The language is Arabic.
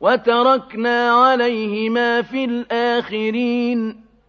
وَتَرَكْنَا عَلَيْهِمَا فِي الْآخِرِينَ.